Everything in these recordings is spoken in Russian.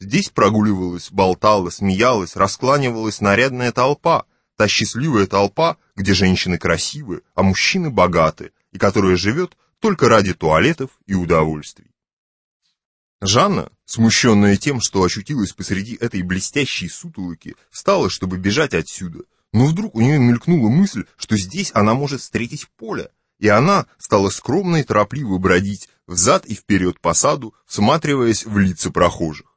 Здесь прогуливалась, болтала, смеялась, раскланивалась нарядная толпа, та счастливая толпа, где женщины красивы, а мужчины богаты, и которая живет только ради туалетов и удовольствий. Жанна, смущенная тем, что очутилась посреди этой блестящей сутолоки, встала, чтобы бежать отсюда, но вдруг у нее мелькнула мысль, что здесь она может встретить поле, и она стала скромно и торопливо бродить взад и вперед по саду, всматриваясь в лица прохожих.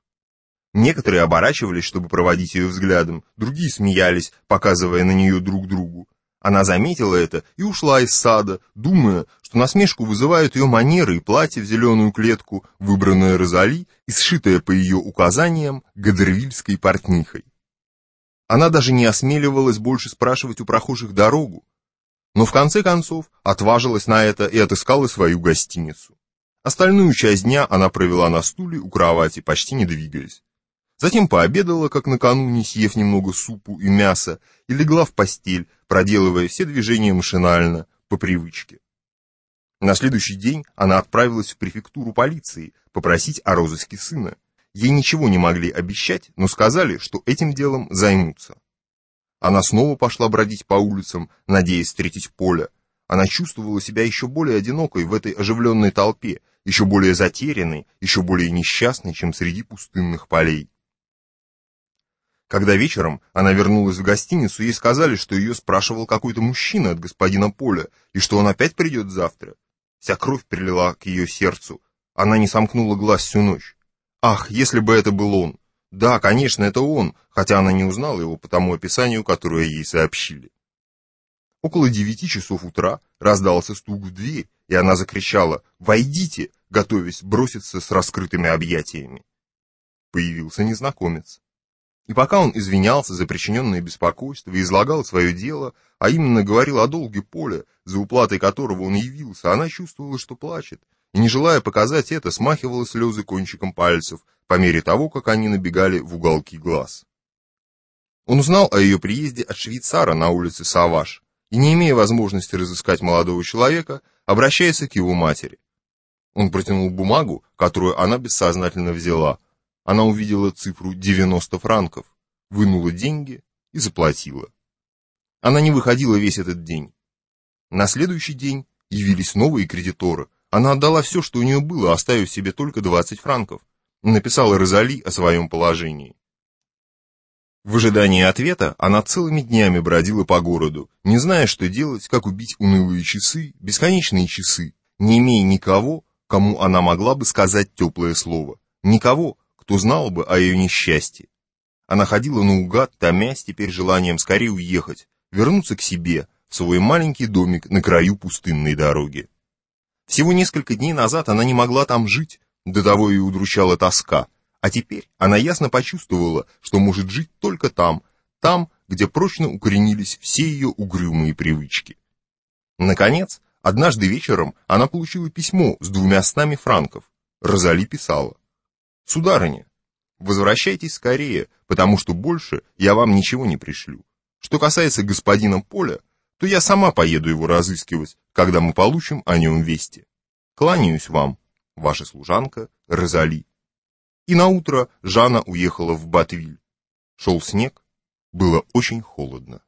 Некоторые оборачивались, чтобы проводить ее взглядом, другие смеялись, показывая на нее друг другу. Она заметила это и ушла из сада, думая, что насмешку вызывают ее манеры и платье в зеленую клетку, выбранное Розали и сшитое по ее указаниям гадервильской портнихой. Она даже не осмеливалась больше спрашивать у прохожих дорогу, но в конце концов отважилась на это и отыскала свою гостиницу. Остальную часть дня она провела на стуле у кровати, почти не двигаясь. Затем пообедала, как накануне, съев немного супу и мяса, и легла в постель, проделывая все движения машинально, по привычке. На следующий день она отправилась в префектуру полиции попросить о розыске сына. Ей ничего не могли обещать, но сказали, что этим делом займутся. Она снова пошла бродить по улицам, надеясь встретить Поля. Она чувствовала себя еще более одинокой в этой оживленной толпе, еще более затерянной, еще более несчастной, чем среди пустынных полей. Когда вечером она вернулась в гостиницу, ей сказали, что ее спрашивал какой-то мужчина от господина Поля, и что он опять придет завтра. Вся кровь прилила к ее сердцу. Она не сомкнула глаз всю ночь. Ах, если бы это был он! Да, конечно, это он, хотя она не узнала его по тому описанию, которое ей сообщили. Около девяти часов утра раздался стук в дверь, и она закричала «Войдите!», готовясь броситься с раскрытыми объятиями. Появился незнакомец. И пока он извинялся за причиненное беспокойство и излагал свое дело, а именно говорил о долге Поля, за уплатой которого он явился, она чувствовала, что плачет, и, не желая показать это, смахивала слезы кончиком пальцев, по мере того, как они набегали в уголки глаз. Он узнал о ее приезде от швейцара на улице Саваш, и, не имея возможности разыскать молодого человека, обращается к его матери. Он протянул бумагу, которую она бессознательно взяла, она увидела цифру 90 франков, вынула деньги и заплатила. Она не выходила весь этот день. На следующий день явились новые кредиторы. Она отдала все, что у нее было, оставив себе только 20 франков. Написала Розали о своем положении. В ожидании ответа она целыми днями бродила по городу, не зная, что делать, как убить унылые часы, бесконечные часы, не имея никого, кому она могла бы сказать теплое слово, никого, кто знал бы о ее несчастье. Она ходила наугад, томясь теперь желанием скорее уехать, вернуться к себе, в свой маленький домик на краю пустынной дороги. Всего несколько дней назад она не могла там жить, до того ее удручала тоска, а теперь она ясно почувствовала, что может жить только там, там, где прочно укоренились все ее угрюмые привычки. Наконец, однажды вечером она получила письмо с двумя стами франков. Розали писала. Сударыня, возвращайтесь скорее, потому что больше я вам ничего не пришлю. Что касается господина Поля, то я сама поеду его разыскивать, когда мы получим о нем вести. Кланяюсь вам, ваша служанка Розали. И на утро Жанна уехала в Батвиль. Шел снег, было очень холодно.